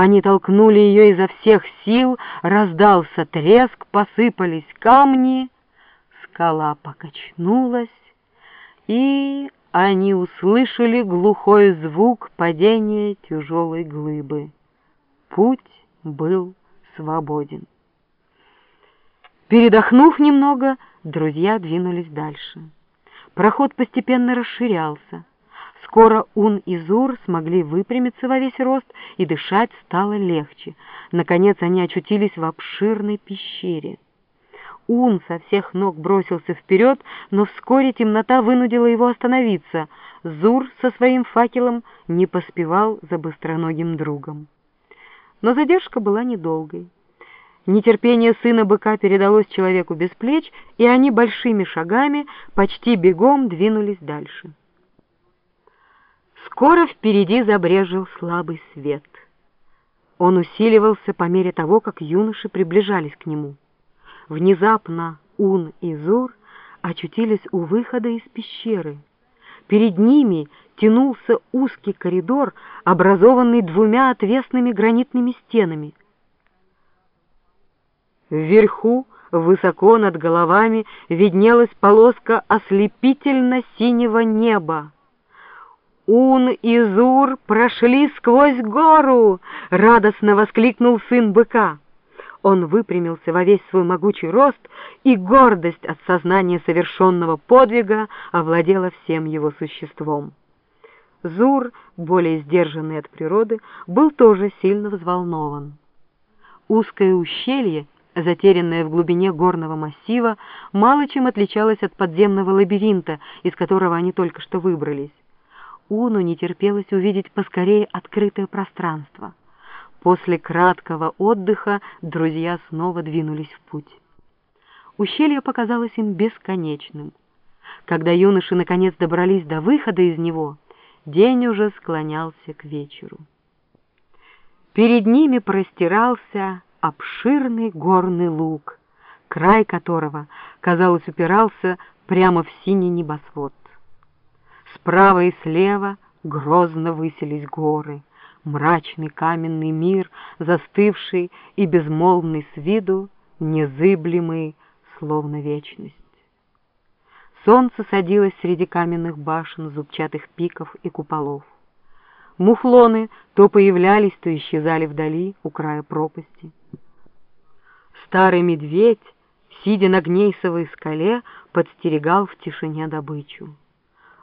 Они толкнули ее изо всех сил, раздался треск, посыпались камни, скала покачнулась, и они услышали глухой звук падения тяжелой глыбы. Путь был свободен. Передохнув немного, друзья двинулись дальше. Проход постепенно расширялся. Скоро Ун и Зур смогли выпрямиться во весь рост, и дышать стало легче. Наконец они очутились в обширной пещере. Ун со всех ног бросился вперед, но вскоре темнота вынудила его остановиться. Зур со своим факелом не поспевал за быстроногим другом. Но задержка была недолгой. Нетерпение сына быка передалось человеку без плеч, и они большими шагами, почти бегом двинулись дальше. Скоро впереди забрежил слабый свет. Он усиливался по мере того, как юноши приближались к нему. Внезапно Ун и Зур очутились у выхода из пещеры. Перед ними тянулся узкий коридор, образованный двумя отвесными гранитными стенами. Вверху, высоко над головами, виднелась полоска ослепительно-синего неба. «Ун и Зур прошли сквозь гору!» — радостно воскликнул сын быка. Он выпрямился во весь свой могучий рост, и гордость от сознания совершенного подвига овладела всем его существом. Зур, более сдержанный от природы, был тоже сильно взволнован. Узкое ущелье, затерянное в глубине горного массива, мало чем отличалось от подземного лабиринта, из которого они только что выбрались. Уну не терпелось увидеть поскорее открытое пространство. После краткого отдыха друзья снова двинулись в путь. Ущелье показалось им бесконечным. Когда юноши наконец добрались до выхода из него, день уже склонялся к вечеру. Перед ними простирался обширный горный луг, край которого, казалось, упирался прямо в синий небосвод. Справа и слева грозно высились горы, мрачный каменный мир, застывший и безмолвный с виду, незыблемый, словно вечность. Солнце садилось среди каменных башен, зубчатых пиков и куполов. Мухлоны то появлялись, то исчезали вдали, у края пропасти. Старый медведь, сидя на гнейсовой скале, подстерегал в тишине добычу.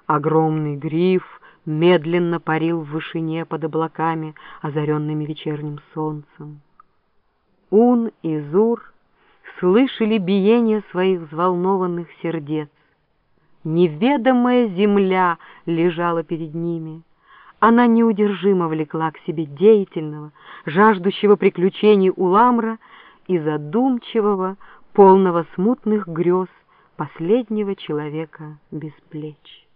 Огромный гриф медленно парил в вышине под облаками, озаренными вечерним солнцем. Ун и Зур слышали биение своих взволнованных сердец. Неведомая земля лежала перед ними. Она неудержимо влекла к себе деятельного, жаждущего приключений Уламра и задумчивого, полного смутных грез последнего человека без плеч.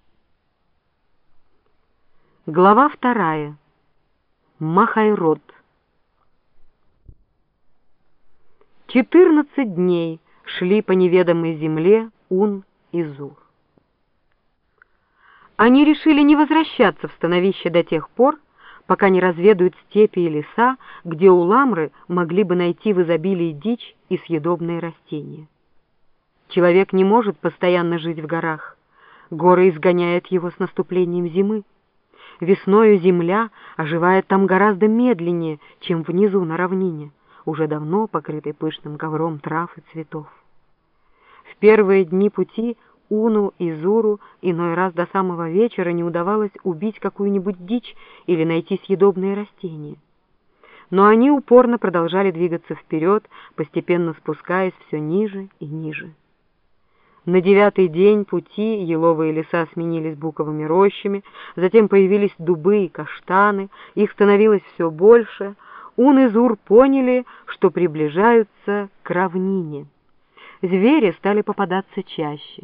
Глава вторая. Махайрод. Четырнадцать дней шли по неведомой земле Ун и Зур. Они решили не возвращаться в становище до тех пор, пока не разведают степи и леса, где уламры могли бы найти в изобилии дичь и съедобные растения. Человек не может постоянно жить в горах. Горы изгоняют его с наступлением зимы. Весною земля оживает там гораздо медленнее, чем внизу на равнине, уже давно покрытой пышным ковром трав и цветов. В первые дни пути Уну и Зуру иной раз до самого вечера не удавалось убить какую-нибудь дичь или найти съедобные растения. Но они упорно продолжали двигаться вперед, постепенно спускаясь все ниже и ниже. На девятый день пути еловые леса сменились буковыми рощами, затем появились дубы и каштаны, их становилось все больше. Ун и Зур поняли, что приближаются к равнине. Звери стали попадаться чаще.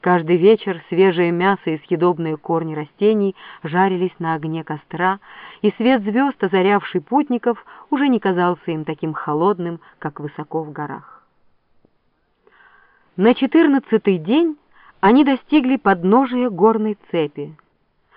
Каждый вечер свежее мясо и съедобные корни растений жарились на огне костра, и свет звезд, озарявший путников, уже не казался им таким холодным, как высоко в горах. На четырнадцатый день они достигли подножия горной цепи.